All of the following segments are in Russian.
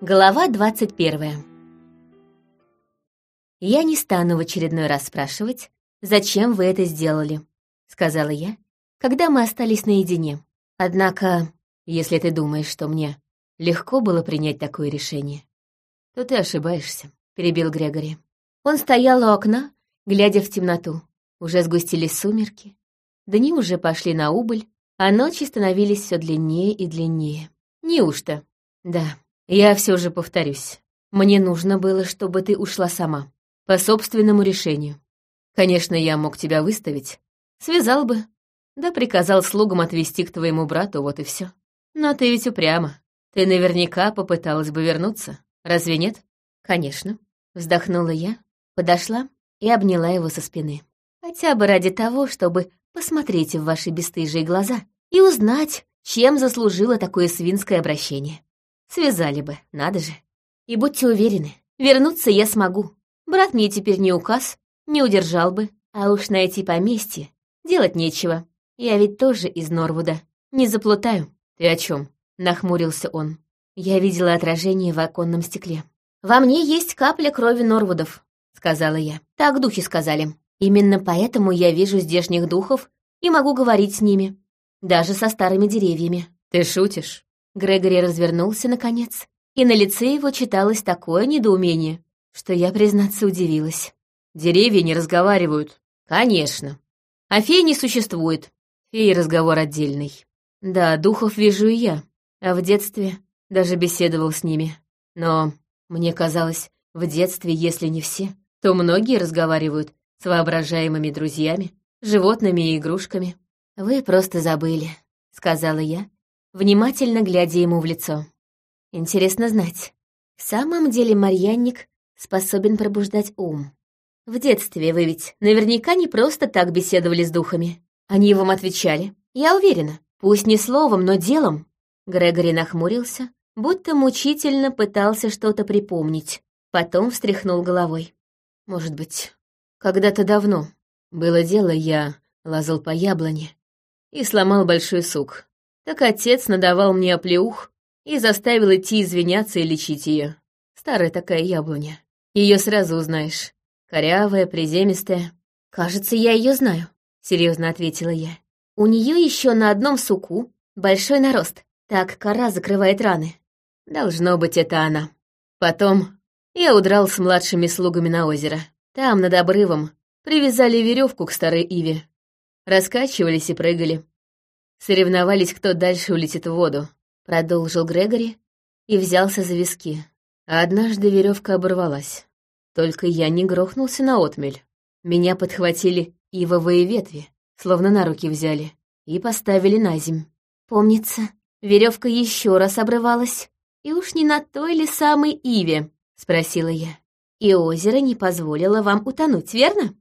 Глава 21 «Я не стану в очередной раз спрашивать, зачем вы это сделали», — сказала я, когда мы остались наедине. «Однако, если ты думаешь, что мне легко было принять такое решение, то ты ошибаешься», — перебил Грегори. Он стоял у окна, глядя в темноту. Уже сгустились сумерки, дни уже пошли на убыль, а ночи становились все длиннее и длиннее. Неужто? Да, я все же повторюсь. Мне нужно было, чтобы ты ушла сама. По собственному решению. Конечно, я мог тебя выставить. Связал бы. Да приказал слугам отвезти к твоему брату, вот и все. Но ты ведь упряма. Ты наверняка попыталась бы вернуться. Разве нет? Конечно. Вздохнула я, подошла и обняла его со спины. Хотя бы ради того, чтобы посмотреть в ваши бесстыжие глаза и узнать, чем заслужило такое свинское обращение. Связали бы, надо же. И будьте уверены, вернуться я смогу. Брат мне теперь не указ, не удержал бы. А уж найти поместье делать нечего. Я ведь тоже из Норвуда. Не заплутаю. Ты о чем? Нахмурился он. Я видела отражение в оконном стекле. «Во мне есть капля крови Норвудов», — сказала я. «Так духи сказали. Именно поэтому я вижу здешних духов и могу говорить с ними. Даже со старыми деревьями». «Ты шутишь?» Грегори развернулся, наконец, и на лице его читалось такое недоумение, что я, признаться, удивилась. «Деревья не разговаривают». «Конечно. А фей не существует. Феи разговор отдельный. Да, духов вижу и я, а в детстве даже беседовал с ними. Но мне казалось, в детстве, если не все, то многие разговаривают с воображаемыми друзьями, животными и игрушками. «Вы просто забыли», — сказала я, внимательно глядя ему в лицо. Интересно знать, в самом деле Марьянник способен пробуждать ум. В детстве вы ведь наверняка не просто так беседовали с духами. Они вам отвечали. Я уверена. Пусть не словом, но делом. Грегори нахмурился, будто мучительно пытался что-то припомнить. Потом встряхнул головой. Может быть, когда-то давно было дело, я лазал по яблоне и сломал большой сук так отец надавал мне оплеух и заставил идти извиняться и лечить ее. Старая такая яблоня. Ее сразу узнаешь. Корявая, приземистая. Кажется, я ее знаю, серьезно ответила я. У нее еще на одном суку большой нарост. Так кора закрывает раны. Должно быть, это она. Потом я удрал с младшими слугами на озеро. Там, над обрывом, привязали веревку к старой иве. Раскачивались и прыгали. Соревновались, кто дальше улетит в воду, продолжил Грегори и взялся за виски. А однажды веревка оборвалась. Только я не грохнулся на отмель. Меня подхватили ивовые ветви, словно на руки взяли, и поставили на земь. Помнится, веревка еще раз обрывалась. И уж не на той ли самой иве, спросила я. И озеро не позволило вам утонуть, верно?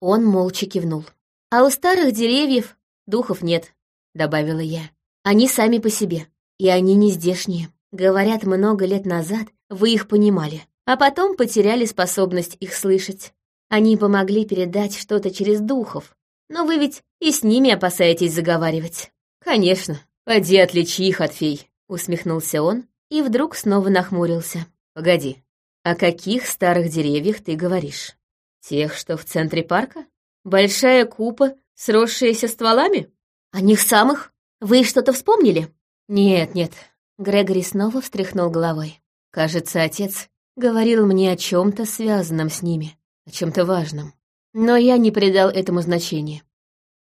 Он молча кивнул. А у старых деревьев духов нет добавила я. Они сами по себе, и они не здешние. Говорят, много лет назад вы их понимали, а потом потеряли способность их слышать. Они помогли передать что-то через духов, но вы ведь и с ними опасаетесь заговаривать. Конечно, поди отличи их от фей, усмехнулся он и вдруг снова нахмурился. Погоди, о каких старых деревьях ты говоришь? Тех, что в центре парка? Большая купа, сросшаяся стволами? «О них самых? Вы что-то вспомнили?» «Нет, нет». Грегори снова встряхнул головой. «Кажется, отец говорил мне о чем то связанном с ними, о чем то важном. Но я не придал этому значения.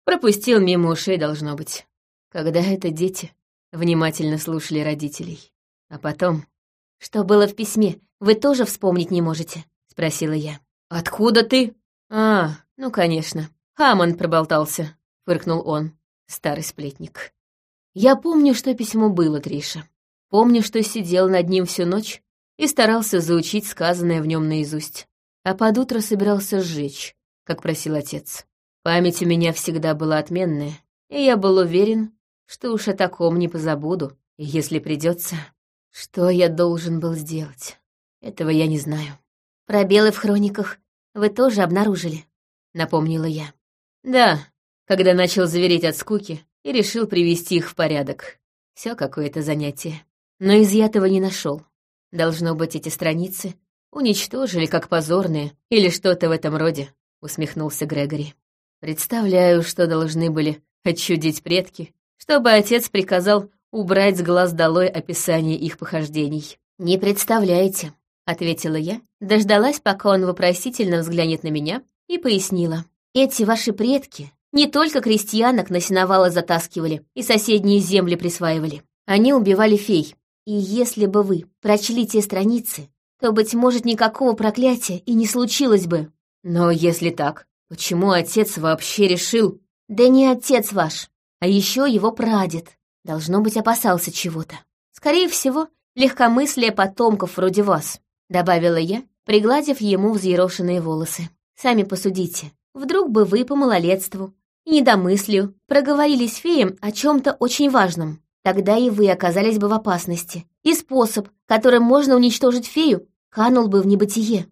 Пропустил мимо ушей, должно быть. Когда это дети внимательно слушали родителей. А потом... «Что было в письме, вы тоже вспомнить не можете?» — спросила я. «Откуда ты?» «А, ну, конечно. Хамон проболтался», — фыркнул он старый сплетник. Я помню, что письмо было, Триша. Помню, что сидел над ним всю ночь и старался заучить сказанное в нем наизусть. А под утро собирался сжечь, как просил отец. Память у меня всегда была отменная, и я был уверен, что уж о таком не позабуду, если придется, что я должен был сделать. Этого я не знаю. Пробелы в хрониках вы тоже обнаружили, напомнила я. Да, когда начал заверить от скуки и решил привести их в порядок. Все какое-то занятие. Но изъятого не нашел. Должно быть, эти страницы уничтожили как позорные или что-то в этом роде, усмехнулся Грегори. Представляю, что должны были отчудить предки, чтобы отец приказал убрать с глаз долой описание их похождений. «Не представляете», — ответила я, дождалась, пока он вопросительно взглянет на меня, и пояснила. «Эти ваши предки не только крестьянок на сеновалы затаскивали и соседние земли присваивали. Они убивали фей. И если бы вы прочли те страницы, то, быть может, никакого проклятия и не случилось бы. Но если так, почему отец вообще решил... Да не отец ваш, а еще его прадед. Должно быть, опасался чего-то. Скорее всего, легкомыслие потомков вроде вас, добавила я, пригладив ему взъерошенные волосы. Сами посудите. Вдруг бы вы по малолетству недомыслию проговорились феям о чем-то очень важном. Тогда и вы оказались бы в опасности. И способ, которым можно уничтожить фею, канул бы в небытие.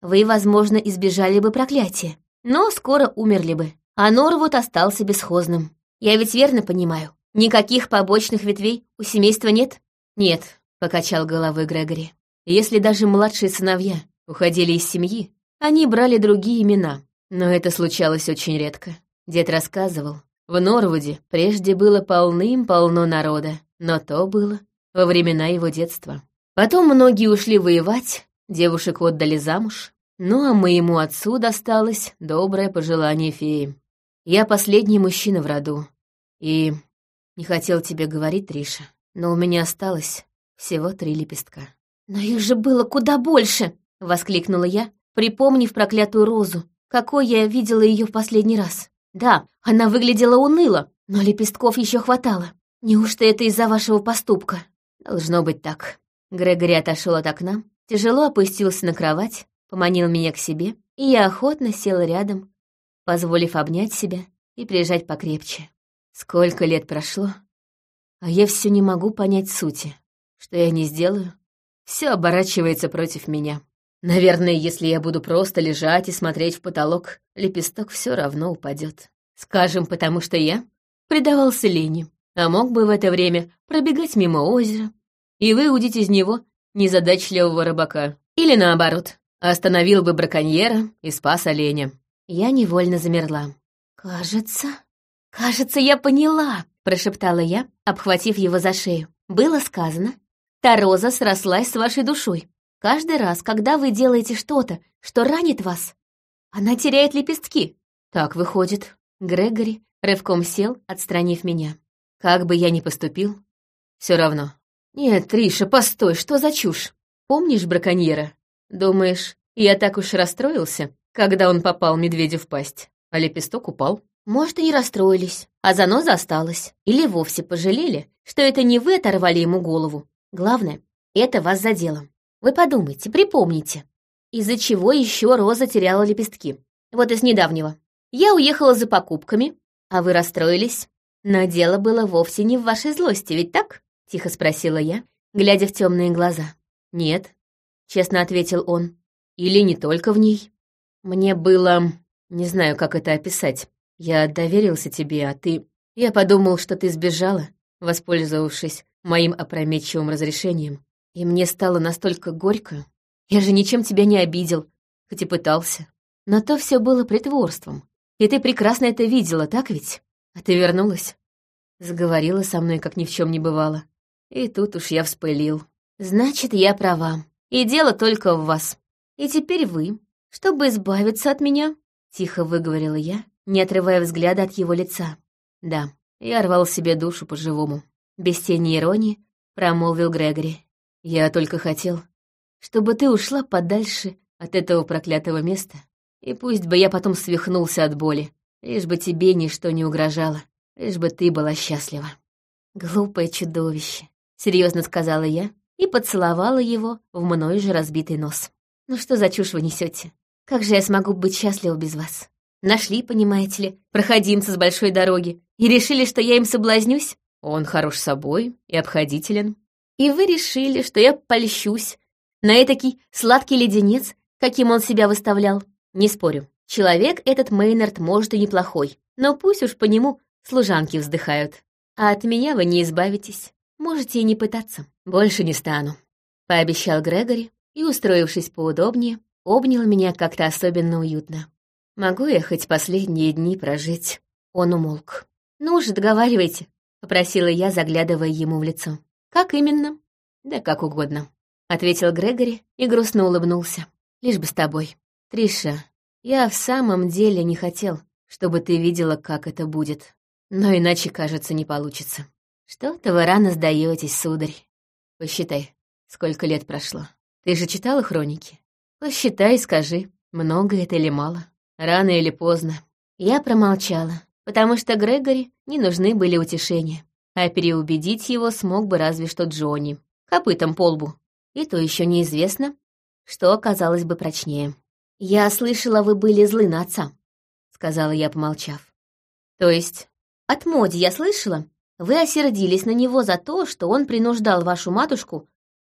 Вы, возможно, избежали бы проклятия, но скоро умерли бы. А Норвуд остался бесхозным. Я ведь верно понимаю, никаких побочных ветвей у семейства нет? Нет, покачал головой Грегори. Если даже младшие сыновья уходили из семьи, они брали другие имена, но это случалось очень редко. Дед рассказывал, в Норвуде прежде было полным-полно народа, но то было во времена его детства. Потом многие ушли воевать, девушек отдали замуж, ну а моему отцу досталось доброе пожелание феи. Я последний мужчина в роду, и не хотел тебе говорить, Триша, но у меня осталось всего три лепестка. «Но их же было куда больше!» — воскликнула я, припомнив проклятую розу, какой я видела ее в последний раз. Да, она выглядела уныло, но лепестков еще хватало. Неужто это из-за вашего поступка? Должно быть так. Грегори отошел от окна, тяжело опустился на кровать, поманил меня к себе, и я охотно села рядом, позволив обнять себя и прижать покрепче. Сколько лет прошло, а я все не могу понять сути. Что я не сделаю, все оборачивается против меня. Наверное, если я буду просто лежать и смотреть в потолок, лепесток все равно упадет. Скажем, потому что я предавался лени, а мог бы в это время пробегать мимо озера и выудить из него незадачливого рыбака. Или наоборот, остановил бы браконьера и спас оленя. Я невольно замерла. «Кажется, кажется, я поняла», — прошептала я, обхватив его за шею. «Было сказано, та роза срослась с вашей душой. Каждый раз, когда вы делаете что-то, что ранит вас, она теряет лепестки. Так выходит. Грегори рывком сел, отстранив меня. Как бы я ни поступил, все равно. Нет, Триша, постой, что за чушь? Помнишь браконьера? Думаешь, я так уж расстроился, когда он попал медведю в пасть, а лепесток упал? Может, и не расстроились, а заноза осталась. Или вовсе пожалели, что это не вы оторвали ему голову. Главное, это вас задело. Вы подумайте, припомните, из-за чего еще Роза теряла лепестки. Вот из недавнего. Я уехала за покупками, а вы расстроились. Но дело было вовсе не в вашей злости, ведь так? Тихо спросила я, глядя в темные глаза. Нет, честно ответил он. Или не только в ней. Мне было... Не знаю, как это описать. Я доверился тебе, а ты... Я подумал, что ты сбежала, воспользовавшись моим опрометчивым разрешением. И мне стало настолько горько. Я же ничем тебя не обидел, хоть и пытался. Но то все было притворством. И ты прекрасно это видела, так ведь? А ты вернулась. Заговорила со мной, как ни в чем не бывало. И тут уж я вспылил. Значит, я права. И дело только в вас. И теперь вы, чтобы избавиться от меня, тихо выговорила я, не отрывая взгляда от его лица. Да, я рвал себе душу по-живому. Без тени иронии промолвил Грегори. Я только хотел, чтобы ты ушла подальше от этого проклятого места, и пусть бы я потом свихнулся от боли, лишь бы тебе ничто не угрожало, лишь бы ты была счастлива. Глупое чудовище, серьезно сказала я и поцеловала его в мной же разбитый нос. Ну что за чушь вы несете? Как же я смогу быть счастлива без вас? Нашли, понимаете ли, проходимца с большой дороги и решили, что я им соблазнюсь? Он хорош собой и обходителен, и вы решили, что я польщусь на этакий сладкий леденец, каким он себя выставлял. Не спорю, человек этот Мейнард может и неплохой, но пусть уж по нему служанки вздыхают. А от меня вы не избавитесь. Можете и не пытаться. Больше не стану. — пообещал Грегори и, устроившись поудобнее, обнял меня как-то особенно уютно. «Могу я хоть последние дни прожить?» Он умолк. «Ну уже договаривайте», — попросила я, заглядывая ему в лицо. «Как именно?» «Да как угодно», — ответил Грегори и грустно улыбнулся. «Лишь бы с тобой. Триша, я в самом деле не хотел, чтобы ты видела, как это будет. Но иначе, кажется, не получится. Что-то вы рано сдаетесь, сударь. Посчитай, сколько лет прошло. Ты же читала хроники? Посчитай, скажи, много это или мало. Рано или поздно. Я промолчала, потому что Грегори не нужны были утешения, а переубедить его смог бы разве что Джонни, копытом по лбу. И то еще неизвестно, что оказалось бы прочнее. «Я слышала, вы были злы на отца», — сказала я, помолчав. «То есть?» «От Моди я слышала, вы осердились на него за то, что он принуждал вашу матушку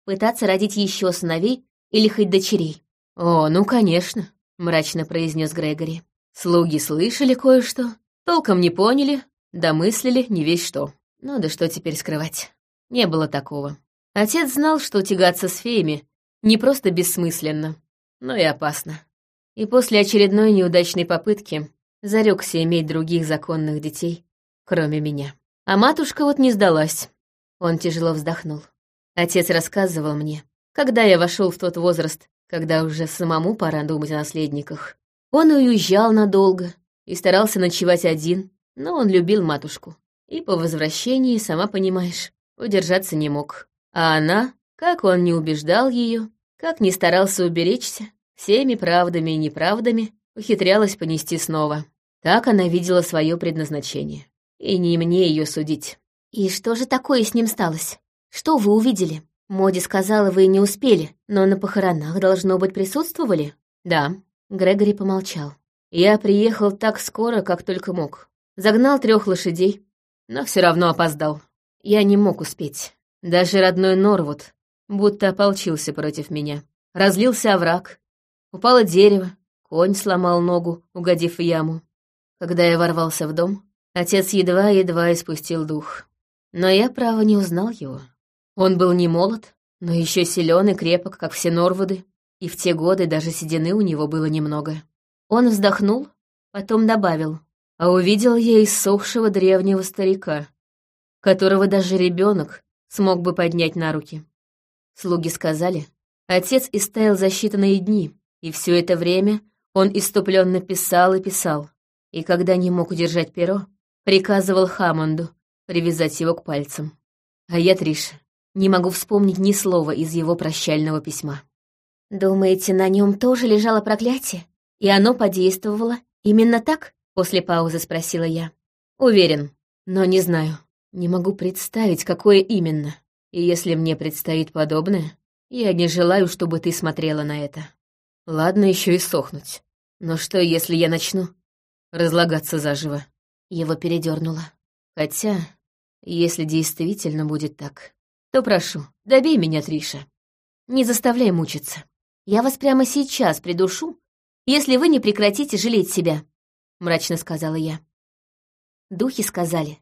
пытаться родить еще сыновей или хоть дочерей». «О, ну, конечно», — мрачно произнес Грегори. «Слуги слышали кое-что, толком не поняли, домыслили не весь что. Ну да что теперь скрывать? Не было такого. Отец знал, что тягаться с феями не просто бессмысленно, но и опасно. И после очередной неудачной попытки зарекся иметь других законных детей, кроме меня. А матушка вот не сдалась. Он тяжело вздохнул. Отец рассказывал мне, когда я вошел в тот возраст, когда уже самому пора думать о наследниках. Он уезжал надолго и старался ночевать один, но он любил матушку. И по возвращении, сама понимаешь, удержаться не мог. А она, как он не убеждал ее, как не старался уберечься, всеми правдами и неправдами ухитрялась понести снова. Так она видела свое предназначение. И не мне ее судить. «И что же такое с ним сталось? Что вы увидели?» Моди сказала, вы не успели, но на похоронах, должно быть, присутствовали? Да. Грегори помолчал. Я приехал так скоро, как только мог. Загнал трех лошадей, но все равно опоздал. Я не мог успеть. Даже родной Норвуд будто ополчился против меня. Разлился овраг. Упало дерево, конь сломал ногу, угодив в яму. Когда я ворвался в дом, отец едва-едва испустил дух. Но я, право, не узнал его. Он был не молод, но еще силен и крепок, как все Норвуды, и в те годы даже седины у него было немного. Он вздохнул, потом добавил, а увидел я иссохшего древнего старика, которого даже ребенок смог бы поднять на руки. Слуги сказали, отец истаял за считанные дни, и все это время он иступленно писал и писал, и когда не мог удержать перо, приказывал Хаммонду привязать его к пальцам. А я, Триша, не могу вспомнить ни слова из его прощального письма. «Думаете, на нем тоже лежало проклятие? И оно подействовало именно так?» После паузы спросила я. «Уверен, но не знаю. Не могу представить, какое именно. И если мне предстоит подобное, я не желаю, чтобы ты смотрела на это. Ладно еще и сохнуть. Но что, если я начну разлагаться заживо?» Его передернуло. Хотя, если действительно будет так, то прошу, добей меня, Триша. Не заставляй мучиться. Я вас прямо сейчас придушу, если вы не прекратите жалеть себя», — мрачно сказала я. Духи сказали,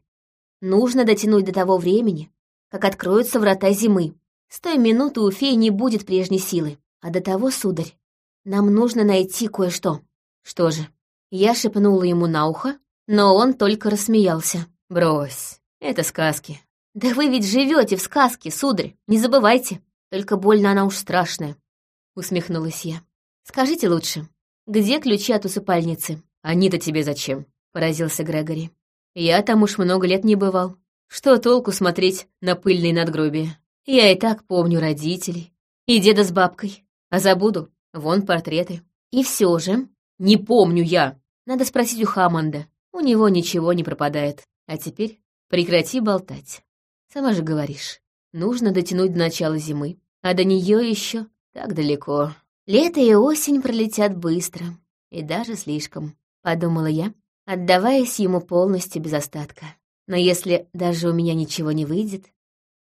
нужно дотянуть до того времени, как откроются врата зимы. С той минуты у феи не будет прежней силы. А до того, сударь, нам нужно найти кое-что. Что же? Я шепнула ему на ухо, но он только рассмеялся. «Брось, это сказки. «Да вы ведь живете в сказке, сударь, не забывайте. Только больно она уж страшная», — усмехнулась я. «Скажите лучше, где ключи от усыпальницы?» «Они-то тебе зачем?» — поразился Грегори. «Я там уж много лет не бывал. Что толку смотреть на пыльные надгробия? Я и так помню родителей, и деда с бабкой, а забуду, вон портреты. И все же, не помню я. Надо спросить у Хаммонда, у него ничего не пропадает. А теперь прекрати болтать. Сама же говоришь, нужно дотянуть до начала зимы, а до нее еще так далеко. Лето и осень пролетят быстро, и даже слишком, подумала я, отдаваясь ему полностью без остатка. Но если даже у меня ничего не выйдет,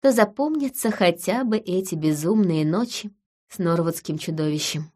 то запомнятся хотя бы эти безумные ночи с норвудским чудовищем.